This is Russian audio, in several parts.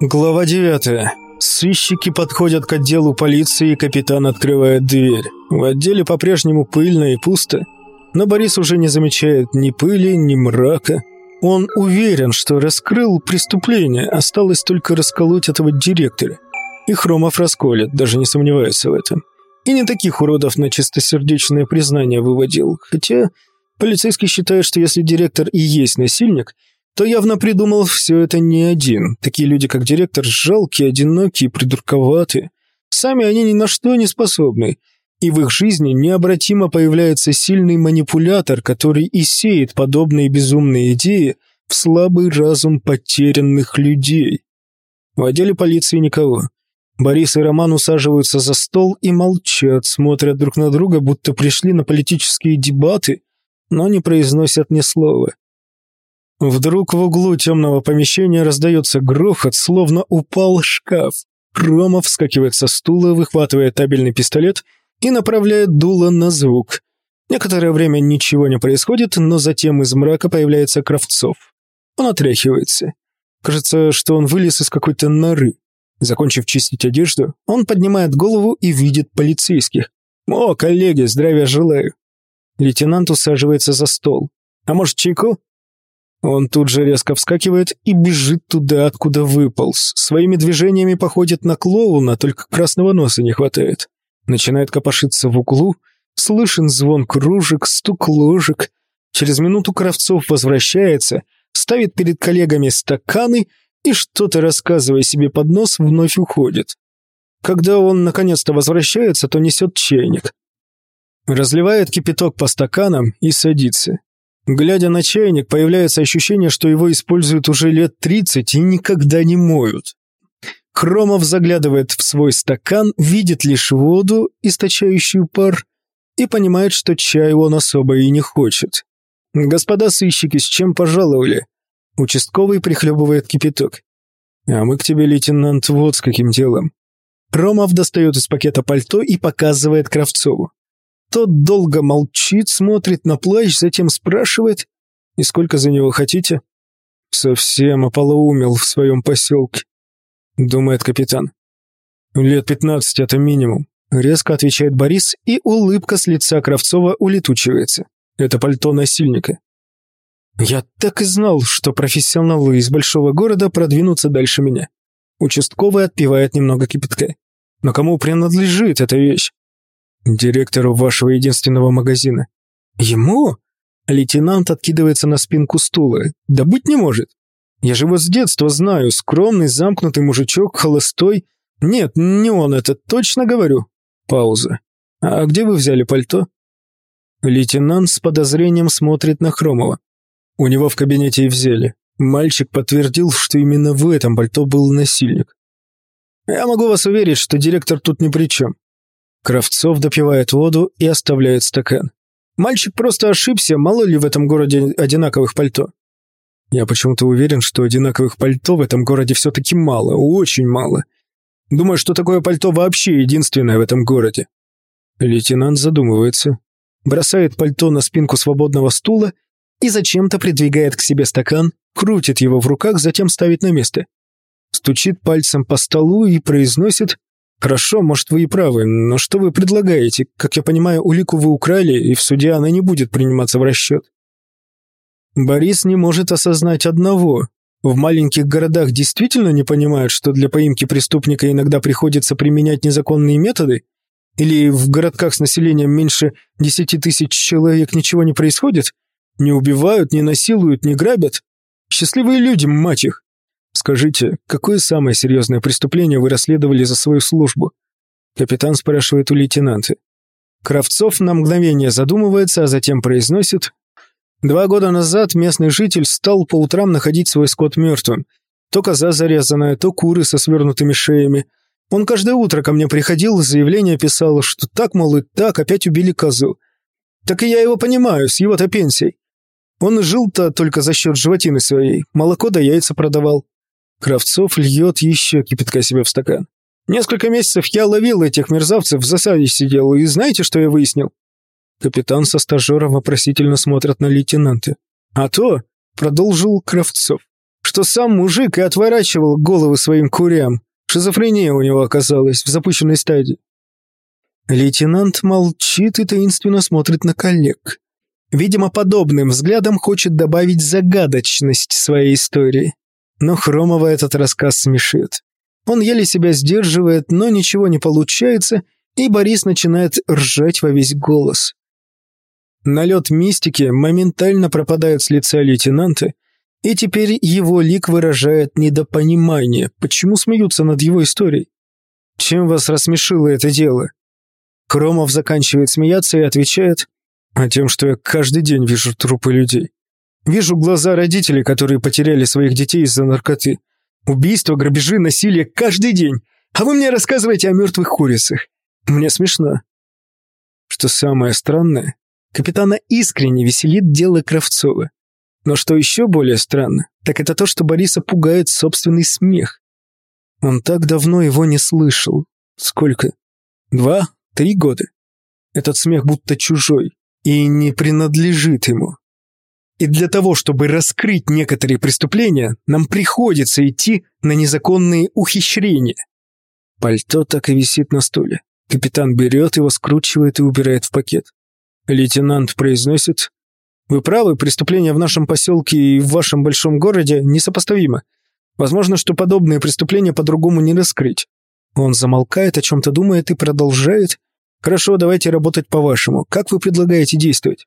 Глава 9. Сыщики подходят к отделу полиции, и капитан открывает дверь. В отделе по-прежнему пыльно и пусто, но Борис уже не замечает ни пыли, ни мрака. Он уверен, что раскрыл преступление, осталось только расколоть этого директора. И Хромов расколет, даже не сомневается в этом. И не таких уродов на чистосердечное признание выводил, хотя полицейский считает, что если директор и есть насильник – то явно придумал все это не один. Такие люди, как директор, жалкие, одинокие, придурковатые. Сами они ни на что не способны. И в их жизни необратимо появляется сильный манипулятор, который и сеет подобные безумные идеи в слабый разум потерянных людей. В отделе полиции никого. Борис и Роман усаживаются за стол и молчат, смотрят друг на друга, будто пришли на политические дебаты, но не произносят ни слова. Вдруг в углу темного помещения раздается грохот, словно упал шкаф. Рома вскакивает со стула, выхватывает табельный пистолет и направляет дуло на звук. Некоторое время ничего не происходит, но затем из мрака появляется Кравцов. Он отряхивается. Кажется, что он вылез из какой-то норы. Закончив чистить одежду, он поднимает голову и видит полицейских. «О, коллеги, здравия желаю!» Лейтенант усаживается за стол. «А может, чайку?» Он тут же резко вскакивает и бежит туда, откуда выполз. Своими движениями походит на клоуна, только красного носа не хватает. Начинает копошиться в углу, слышен звон кружек, стук ложек. Через минуту Кравцов возвращается, ставит перед коллегами стаканы и, что-то рассказывая себе под нос, вновь уходит. Когда он наконец-то возвращается, то несет чайник. Разливает кипяток по стаканам и садится. Глядя на чайник, появляется ощущение, что его используют уже лет 30 и никогда не моют. Хромов заглядывает в свой стакан, видит лишь воду, источающую пар, и понимает, что чай он особо и не хочет. «Господа сыщики, с чем пожаловали?» Участковый прихлебывает кипяток. «А мы к тебе, лейтенант, вот с каким делом». Хромов достает из пакета пальто и показывает Кравцову. Тот долго молчит, смотрит на плащ, затем спрашивает, «И сколько за него хотите?» «Совсем ополоумел в своем поселке», — думает капитан. «Лет пятнадцать — это минимум», — резко отвечает Борис, и улыбка с лица Кравцова улетучивается. Это пальто насильника. «Я так и знал, что профессионалы из большого города продвинутся дальше меня». Участковый отпивает немного кипятка. «Но кому принадлежит эта вещь?» «Директору вашего единственного магазина». «Ему?» Лейтенант откидывается на спинку стула. «Да быть не может. Я же его с детства знаю. Скромный, замкнутый мужичок, холостой. Нет, не он это, точно говорю». Пауза. «А где вы взяли пальто?» Лейтенант с подозрением смотрит на Хромова. У него в кабинете и взяли. Мальчик подтвердил, что именно в этом пальто был насильник. «Я могу вас уверить, что директор тут ни при чем. Кравцов допивает воду и оставляет стакан. Мальчик просто ошибся, мало ли в этом городе одинаковых пальто. Я почему-то уверен, что одинаковых пальто в этом городе все-таки мало, очень мало. Думаю, что такое пальто вообще единственное в этом городе. Лейтенант задумывается, бросает пальто на спинку свободного стула и зачем-то придвигает к себе стакан, крутит его в руках, затем ставит на место. Стучит пальцем по столу и произносит Хорошо, может, вы и правы, но что вы предлагаете? Как я понимаю, улику вы украли, и в суде она не будет приниматься в расчет. Борис не может осознать одного. В маленьких городах действительно не понимают, что для поимки преступника иногда приходится применять незаконные методы? Или в городках с населением меньше десяти тысяч человек ничего не происходит? Не убивают, не насилуют, не грабят? Счастливые люди, мать их! Скажите, какое самое серьезное преступление вы расследовали за свою службу? Капитан спрашивает у лейтенанта. Кравцов на мгновение задумывается, а затем произносит. Два года назад местный житель стал по утрам находить свой скот мертвым. То коза зарезанная, то куры со свернутыми шеями. Он каждое утро ко мне приходил, заявление писал, что так, мол, и так, опять убили козу. Так и я его понимаю, с его-то пенсией. Он жил-то только за счет животины своей, молоко да яйца продавал. Кравцов льет еще кипятка себе в стакан. Несколько месяцев я ловил этих мерзавцев, в засаде сидел, и знаете, что я выяснил? Капитан со стажером вопросительно смотрят на лейтенанта. А то, продолжил Кравцов, что сам мужик и отворачивал головы своим курям. Шизофрения у него оказалась в запущенной стадии. Лейтенант молчит и таинственно смотрит на коллег. Видимо, подобным взглядом хочет добавить загадочность своей истории. Но Хромова этот рассказ смешит. Он еле себя сдерживает, но ничего не получается, и Борис начинает ржать во весь голос. Налет мистики моментально пропадает с лица лейтенанта, и теперь его лик выражает недопонимание, почему смеются над его историей. Чем вас рассмешило это дело? Кромов заканчивает смеяться и отвечает, а тем, что я каждый день вижу трупы людей. Вижу глаза родителей, которые потеряли своих детей из-за наркоты. Убийства, грабежи, насилие каждый день. А вы мне рассказываете о мертвых курицах. Мне смешно. Что самое странное, капитана искренне веселит дело Кравцова. Но что еще более странно, так это то, что Бориса пугает собственный смех. Он так давно его не слышал. Сколько? Два? Три года? Этот смех будто чужой и не принадлежит ему. И для того, чтобы раскрыть некоторые преступления, нам приходится идти на незаконные ухищрения. Пальто так и висит на стуле. Капитан берет его, скручивает и убирает в пакет. Лейтенант произносит «Вы правы, преступления в нашем поселке и в вашем большом городе несопоставимы. Возможно, что подобные преступления по-другому не раскрыть». Он замолкает, о чем-то думает и продолжает «Хорошо, давайте работать по-вашему. Как вы предлагаете действовать?»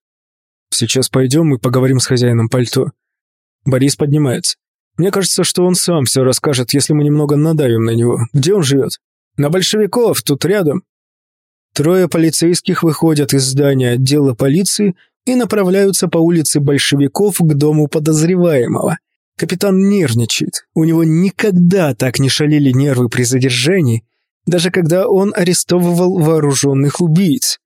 Сейчас пойдем и поговорим с хозяином пальто. Борис поднимается. Мне кажется, что он сам все расскажет, если мы немного надавим на него. Где он живет? На большевиков, тут рядом. Трое полицейских выходят из здания отдела полиции и направляются по улице большевиков к дому подозреваемого. Капитан нервничает. У него никогда так не шалили нервы при задержании, даже когда он арестовывал вооруженных убийц.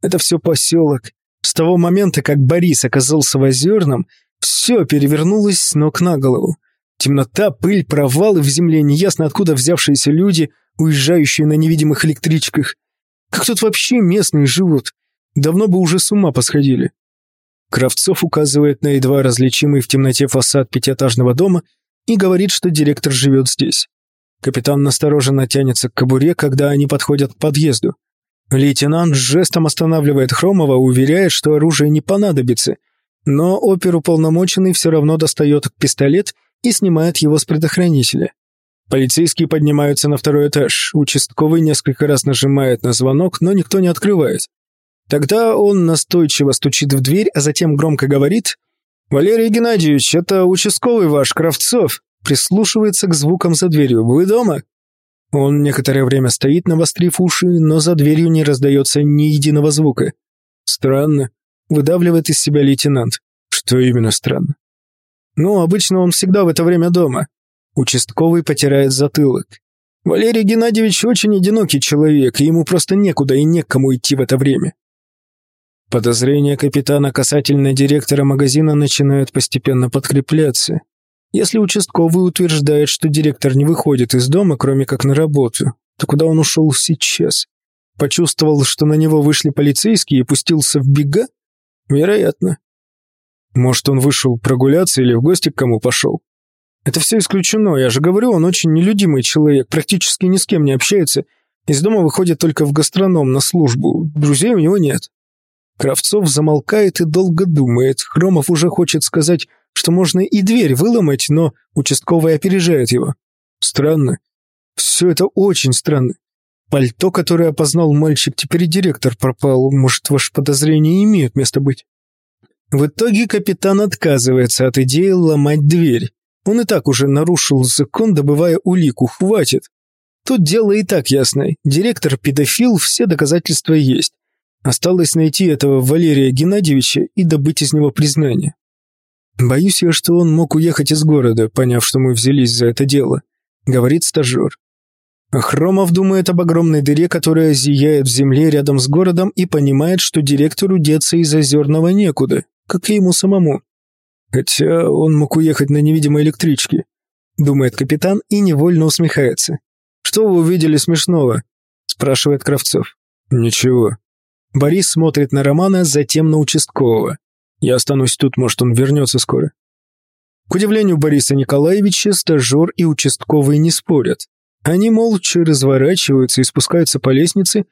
Это все поселок, с того момента, как Борис оказался в Озерном, все перевернулось с ног на голову. Темнота, пыль, провалы в земле, неясно откуда взявшиеся люди, уезжающие на невидимых электричках. Как тут вообще местные живут? Давно бы уже с ума посходили. Кравцов указывает на едва различимый в темноте фасад пятиэтажного дома и говорит, что директор живет здесь. Капитан настороженно тянется к кобуре, когда они подходят к подъезду. Лейтенант жестом останавливает Хромова, уверяет, что оружие не понадобится, но оперуполномоченный все равно достает пистолет и снимает его с предохранителя. Полицейские поднимаются на второй этаж. Участковый несколько раз нажимает на звонок, но никто не открывает. Тогда он настойчиво стучит в дверь, а затем громко говорит «Валерий Геннадьевич, это участковый ваш, Кравцов!» Прислушивается к звукам за дверью. «Вы дома?» Он некоторое время стоит, навострив уши, но за дверью не раздается ни единого звука. Странно. Выдавливает из себя лейтенант. Что именно странно? Ну, обычно он всегда в это время дома. Участковый потирает затылок. Валерий Геннадьевич очень одинокий человек, и ему просто некуда и некому идти в это время. Подозрения капитана касательно директора магазина начинают постепенно подкрепляться. Если участковый утверждает, что директор не выходит из дома, кроме как на работу, то куда он ушел сейчас? Почувствовал, что на него вышли полицейские и пустился в бега? Вероятно. Может, он вышел прогуляться или в гости к кому пошел? Это все исключено, я же говорю, он очень нелюдимый человек, практически ни с кем не общается, из дома выходит только в гастроном на службу, друзей у него нет. Кравцов замолкает и долго думает. Хромов уже хочет сказать что можно и дверь выломать, но участковый опережает его. Странно. Все это очень странно. Пальто, которое опознал мальчик, теперь и директор пропал. Может, ваши подозрения имеют место быть? В итоге капитан отказывается от идеи ломать дверь. Он и так уже нарушил закон, добывая улику. Хватит. Тут дело и так ясное. Директор педофил, все доказательства есть. Осталось найти этого Валерия Геннадьевича и добыть из него признание. «Боюсь я, что он мог уехать из города, поняв, что мы взялись за это дело», — говорит стажер. Хромов думает об огромной дыре, которая зияет в земле рядом с городом и понимает, что директору деться из озерного некуда, как и ему самому. Хотя он мог уехать на невидимой электричке, думает капитан и невольно усмехается. «Что вы увидели смешного?» – спрашивает Кравцов. «Ничего». Борис смотрит на Романа, затем на участкового. Я останусь тут, может, он вернется скоро. К удивлению Бориса Николаевича, стажер и участковый не спорят. Они молча разворачиваются и спускаются по лестнице,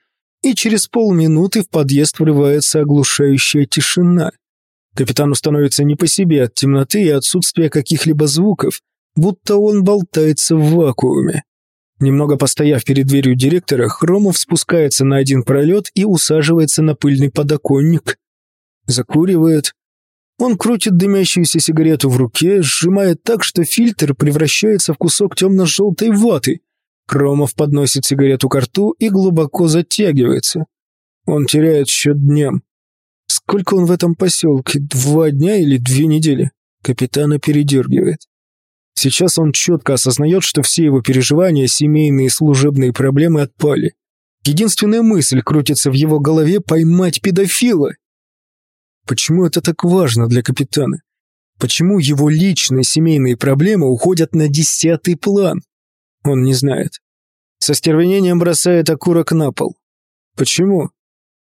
и через полминуты в подъезд врывается оглушающая тишина. Капитану становится не по себе от темноты и отсутствия каких-либо звуков, будто он болтается в вакууме. Немного постояв перед дверью директора, Хромов спускается на один пролет и усаживается на пыльный подоконник. Закуривает. Он крутит дымящуюся сигарету в руке, сжимает так, что фильтр превращается в кусок темно-желтой ваты. Хромов подносит сигарету к рту и глубоко затягивается. Он теряет счет дням. Сколько он в этом поселке? Два дня или две недели? Капитана передергивает. Сейчас он четко осознает, что все его переживания, семейные и служебные проблемы отпали. Единственная мысль крутится в его голове – поймать педофила. Почему это так важно для капитана? Почему его личные семейные проблемы уходят на десятый план? Он не знает. Со стервенением бросает окурок на пол. Почему?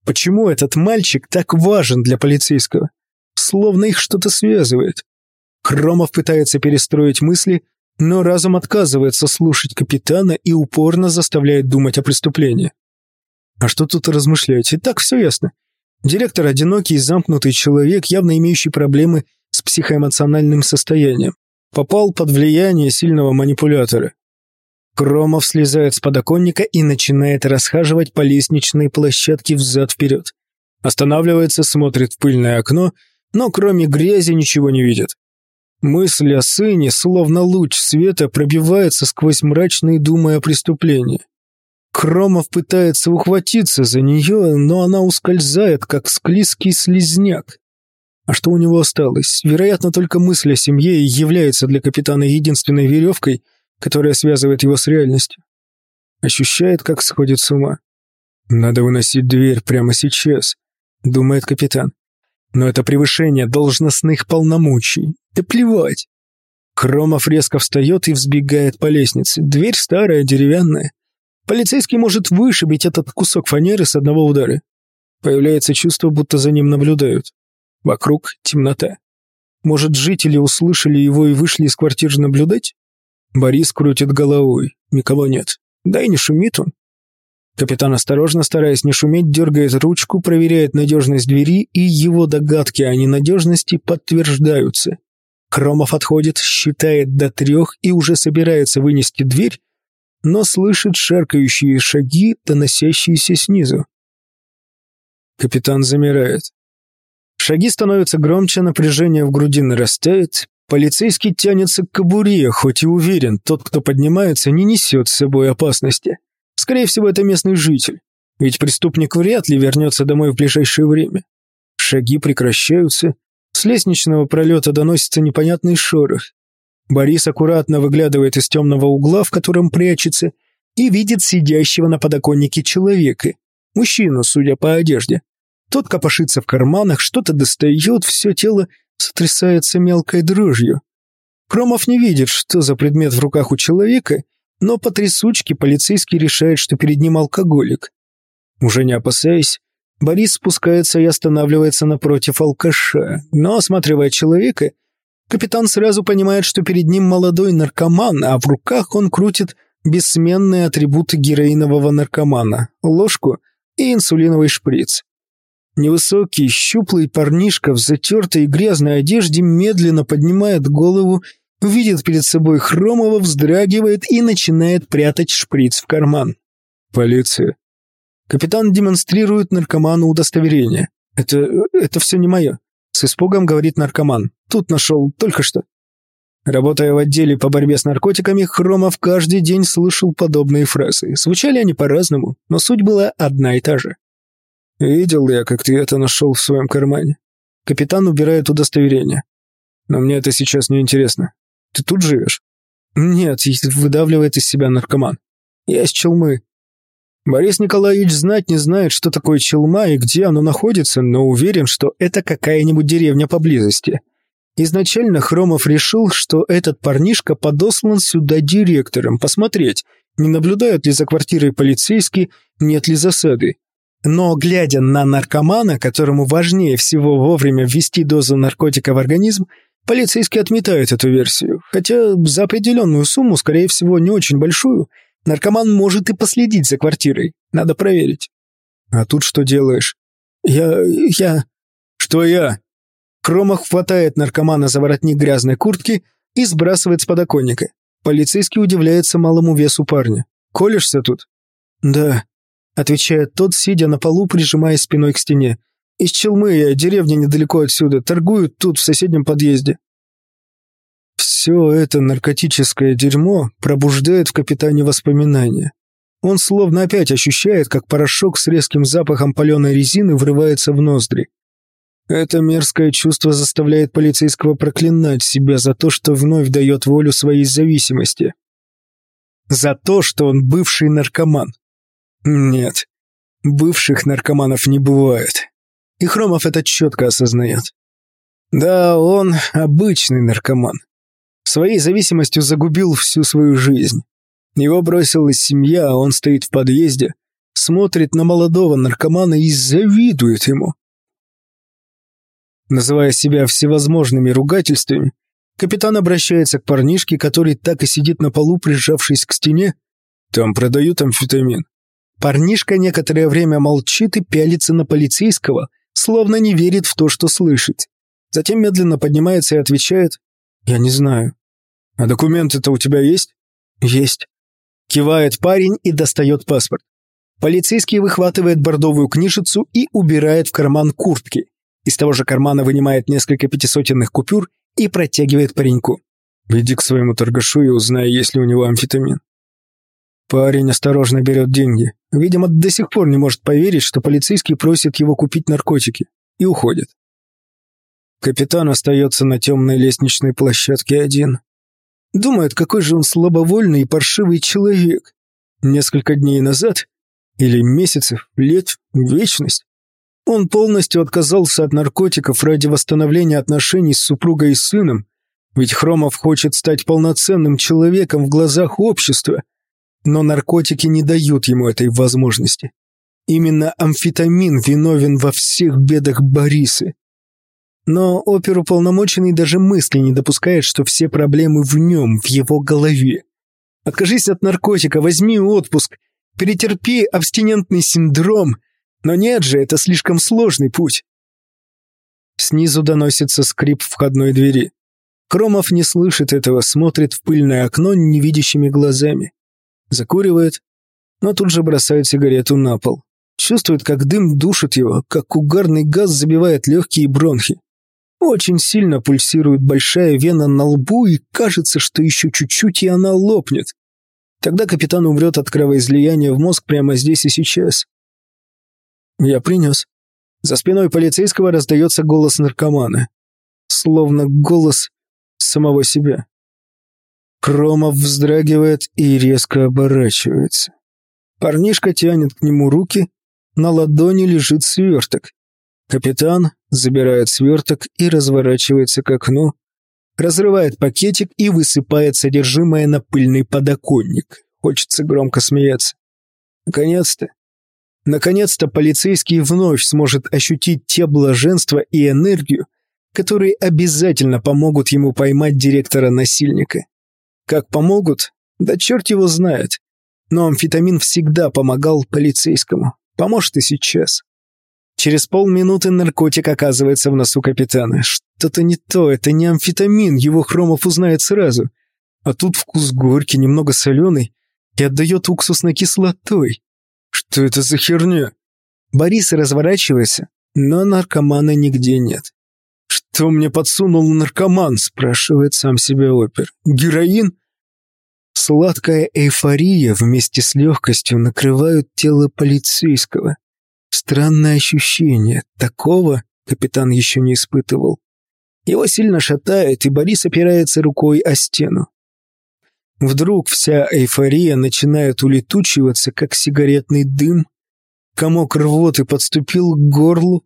Почему этот мальчик так важен для полицейского? Словно их что-то связывает. Хромов пытается перестроить мысли, но разум отказывается слушать капитана и упорно заставляет думать о преступлении. А что тут размышлять? И так все ясно. Директор – одинокий замкнутый человек, явно имеющий проблемы с психоэмоциональным состоянием. Попал под влияние сильного манипулятора. Кромов слезает с подоконника и начинает расхаживать по лестничной площадке взад-вперед. Останавливается, смотрит в пыльное окно, но кроме грязи ничего не видит. Мысль о сыне, словно луч света, пробивается сквозь мрачные думы о преступлении. Кромов пытается ухватиться за нее, но она ускользает, как склизкий слизняк. А что у него осталось? Вероятно, только мысль о семье и является для капитана единственной веревкой, которая связывает его с реальностью. Ощущает, как сходит с ума. «Надо выносить дверь прямо сейчас», — думает капитан. Но это превышение должностных полномочий. Да плевать. Кромов резко встает и взбегает по лестнице. Дверь старая, деревянная. Полицейский может вышибить этот кусок фанеры с одного удара. Появляется чувство, будто за ним наблюдают. Вокруг темнота. Может, жители услышали его и вышли из квартиры наблюдать? Борис крутит головой. Никого нет. Да и не шумит он. Капитан осторожно, стараясь не шуметь, дергает ручку, проверяет надежность двери, и его догадки о ненадежности подтверждаются. Кромов отходит, считает до трех и уже собирается вынести дверь, но слышит шаркающие шаги, доносящиеся снизу. Капитан замирает. Шаги становятся громче, напряжение в груди нарастает. Полицейский тянется к кобуре, хоть и уверен, тот, кто поднимается, не несет с собой опасности. Скорее всего, это местный житель, ведь преступник вряд ли вернется домой в ближайшее время. Шаги прекращаются, с лестничного пролета доносится непонятный шорох. Борис аккуратно выглядывает из темного угла, в котором прячется, и видит сидящего на подоконнике человека, мужчину, судя по одежде. Тот копошится в карманах, что-то достает, все тело сотрясается мелкой дрожью. Кромов не видит, что за предмет в руках у человека, но по трясучке полицейский решает, что перед ним алкоголик. Уже не опасаясь, Борис спускается и останавливается напротив алкаша, но, осматривая человека, капитан сразу понимает, что перед ним молодой наркоман, а в руках он крутит бессменные атрибуты героинового наркомана – ложку и инсулиновый шприц. Невысокий, щуплый парнишка в затертой и грязной одежде медленно поднимает голову видит перед собой Хромова, вздрагивает и начинает прятать шприц в карман. «Полиция». Капитан демонстрирует наркоману удостоверение. «Это... это все не мое», — с испугом говорит наркоман. «Тут нашел только что». Работая в отделе по борьбе с наркотиками, Хромов каждый день слышал подобные фразы. Звучали они по-разному, но суть была одна и та же. «Видел я, как ты это нашел в своем кармане». Капитан убирает удостоверение. «Но мне это сейчас не интересно. Ты тут живешь?» «Нет», — выдавливает из себя наркоман. «Я из Челмы». Борис Николаевич знать не знает, что такое Челма и где оно находится, но уверен, что это какая-нибудь деревня поблизости. Изначально Хромов решил, что этот парнишка подослан сюда директором, посмотреть, не наблюдают ли за квартирой полицейские, нет ли засады. Но, глядя на наркомана, которому важнее всего вовремя ввести дозу наркотика в организм, Полицейские отметают эту версию, хотя за определенную сумму, скорее всего, не очень большую, наркоман может и последить за квартирой. Надо проверить. А тут что делаешь? Я... я... Что я? Кромах хватает наркомана за воротник грязной куртки и сбрасывает с подоконника. Полицейский удивляется малому весу парня. «Колешься тут?» «Да», — отвечает тот, сидя на полу, прижимая спиной к стене. Из Челмы я, деревня недалеко отсюда, торгуют тут, в соседнем подъезде. Все это наркотическое дерьмо пробуждает в капитане воспоминания. Он словно опять ощущает, как порошок с резким запахом паленой резины врывается в ноздри. Это мерзкое чувство заставляет полицейского проклинать себя за то, что вновь дает волю своей зависимости. За то, что он бывший наркоман. Нет, бывших наркоманов не бывает. И Хромов это четко осознает. Да, он обычный наркоман. Своей зависимостью загубил всю свою жизнь. Его бросила семья, а он стоит в подъезде, смотрит на молодого наркомана и завидует ему. Называя себя всевозможными ругательствами, капитан обращается к парнишке, который так и сидит на полу, прижавшись к стене. Там продают амфетамин. Парнишка некоторое время молчит и пялится на полицейского, словно не верит в то, что слышит. Затем медленно поднимается и отвечает «Я не знаю». «А документы-то у тебя есть?» «Есть». Кивает парень и достает паспорт. Полицейский выхватывает бордовую книжицу и убирает в карман куртки. Из того же кармана вынимает несколько пятисотенных купюр и протягивает пареньку. «Иди к своему торгашу и узнай, есть ли у него амфетамин». Парень осторожно берет деньги. Видимо, до сих пор не может поверить, что полицейский просит его купить наркотики. И уходит. Капитан остается на темной лестничной площадке один. Думает, какой же он слабовольный и паршивый человек. Несколько дней назад, или месяцев, лет, вечность, он полностью отказался от наркотиков ради восстановления отношений с супругой и сыном, ведь Хромов хочет стать полноценным человеком в глазах общества – но наркотики не дают ему этой возможности. Именно амфетамин виновен во всех бедах Борисы. Но оперуполномоченный даже мысли не допускает, что все проблемы в нем, в его голове. Откажись от наркотика, возьми отпуск, перетерпи абстинентный синдром. Но нет же, это слишком сложный путь. Снизу доносится скрип входной двери. Кромов не слышит этого, смотрит в пыльное окно невидящими глазами закуривает, но тут же бросает сигарету на пол. Чувствует, как дым душит его, как угарный газ забивает легкие бронхи. Очень сильно пульсирует большая вена на лбу, и кажется, что еще чуть-чуть, и она лопнет. Тогда капитан умрет от кровоизлияния в мозг прямо здесь и сейчас. Я принес. За спиной полицейского раздается голос наркомана. Словно голос самого себя. Кромов вздрагивает и резко оборачивается. Парнишка тянет к нему руки, на ладони лежит сверток. Капитан забирает сверток и разворачивается к окну, разрывает пакетик и высыпает содержимое на пыльный подоконник. Хочется громко смеяться. Наконец-то. Наконец-то полицейский вновь сможет ощутить те блаженства и энергию, которые обязательно помогут ему поймать директора-насильника. Как помогут? Да черт его знает. Но амфетамин всегда помогал полицейскому. Поможет и сейчас. Через полминуты наркотик оказывается в носу капитана. Что-то не то, это не амфетамин, его Хромов узнает сразу. А тут вкус горький, немного соленый и отдает уксусной кислотой. Что это за херня? Борис разворачивается, но наркомана нигде нет. «Что мне подсунул наркоман?» – спрашивает сам себя опер. «Героин?» Сладкая эйфория вместе с легкостью накрывают тело полицейского. Странное ощущение. Такого капитан еще не испытывал. Его сильно шатает, и Борис опирается рукой о стену. Вдруг вся эйфория начинает улетучиваться, как сигаретный дым. Комок рвоты подступил к горлу.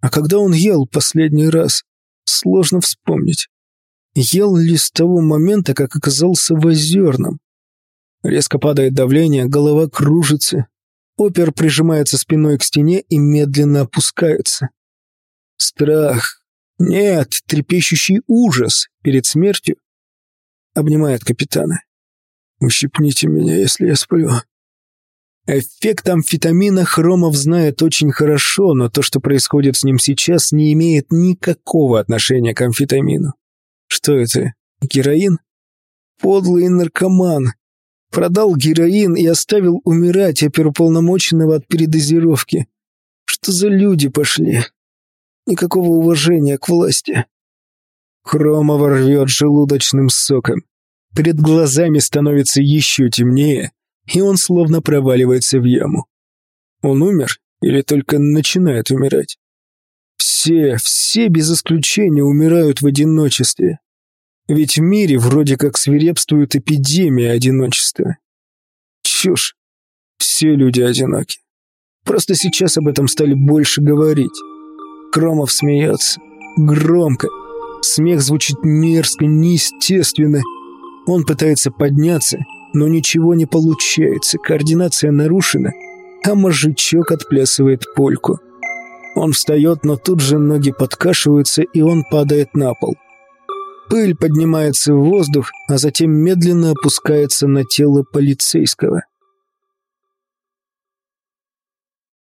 А когда он ел последний раз? Сложно вспомнить. Ел ли с того момента, как оказался в озерном? Резко падает давление, голова кружится. Опер прижимается спиной к стене и медленно опускается. Страх. Нет, трепещущий ужас перед смертью обнимает капитана. «Ущипните меня, если я сплю». Эффект амфетамина Хромов знает очень хорошо, но то, что происходит с ним сейчас, не имеет никакого отношения к амфетамину. Что это? Героин? Подлый наркоман. Продал героин и оставил умирать оперуполномоченного от передозировки. Что за люди пошли? Никакого уважения к власти. Хромова рвет желудочным соком. Перед глазами становится еще темнее, и он словно проваливается в яму. Он умер или только начинает умирать? Все, все без исключения умирают в одиночестве. Ведь в мире вроде как свирепствует эпидемия одиночества. Чушь. Все люди одиноки. Просто сейчас об этом стали больше говорить. Кромов смеется. Громко. Смех звучит мерзко, неестественно. Он пытается подняться, но ничего не получается, координация нарушена, а мозжечок отплясывает польку. Он встает, но тут же ноги подкашиваются, и он падает на пол. Пыль поднимается в воздух, а затем медленно опускается на тело полицейского.